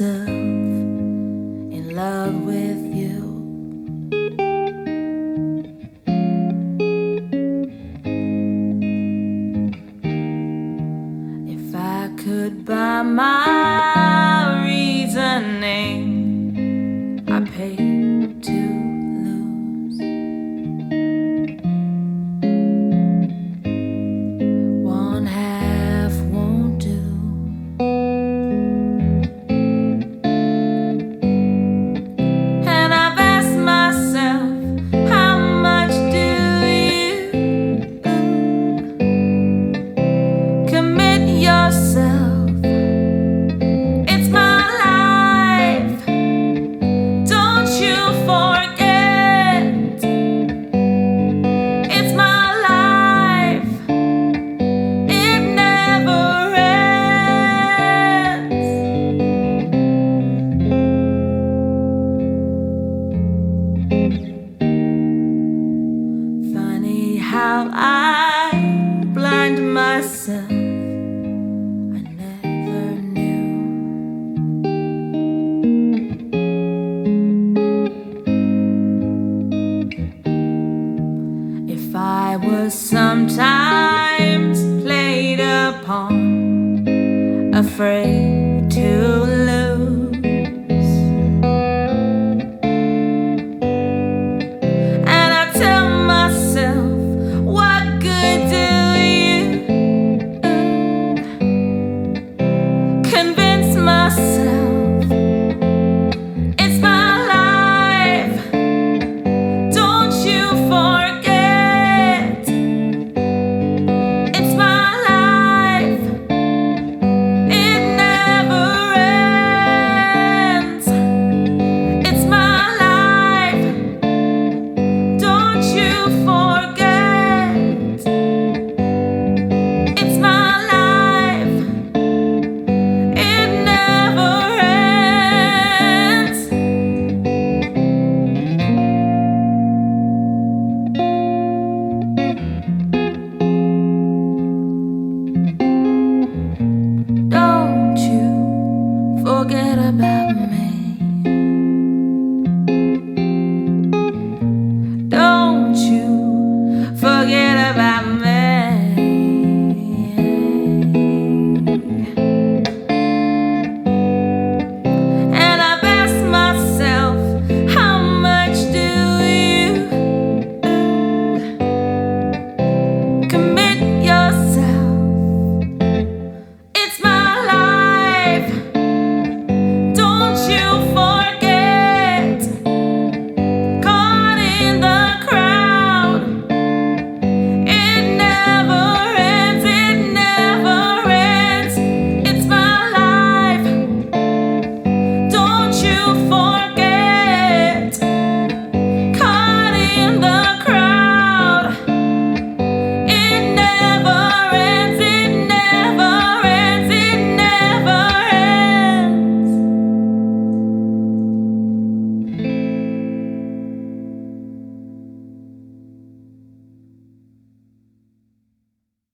myself in love with you. If I could buy my how I blind myself. I never knew. If I was sometimes played upon, afraid to.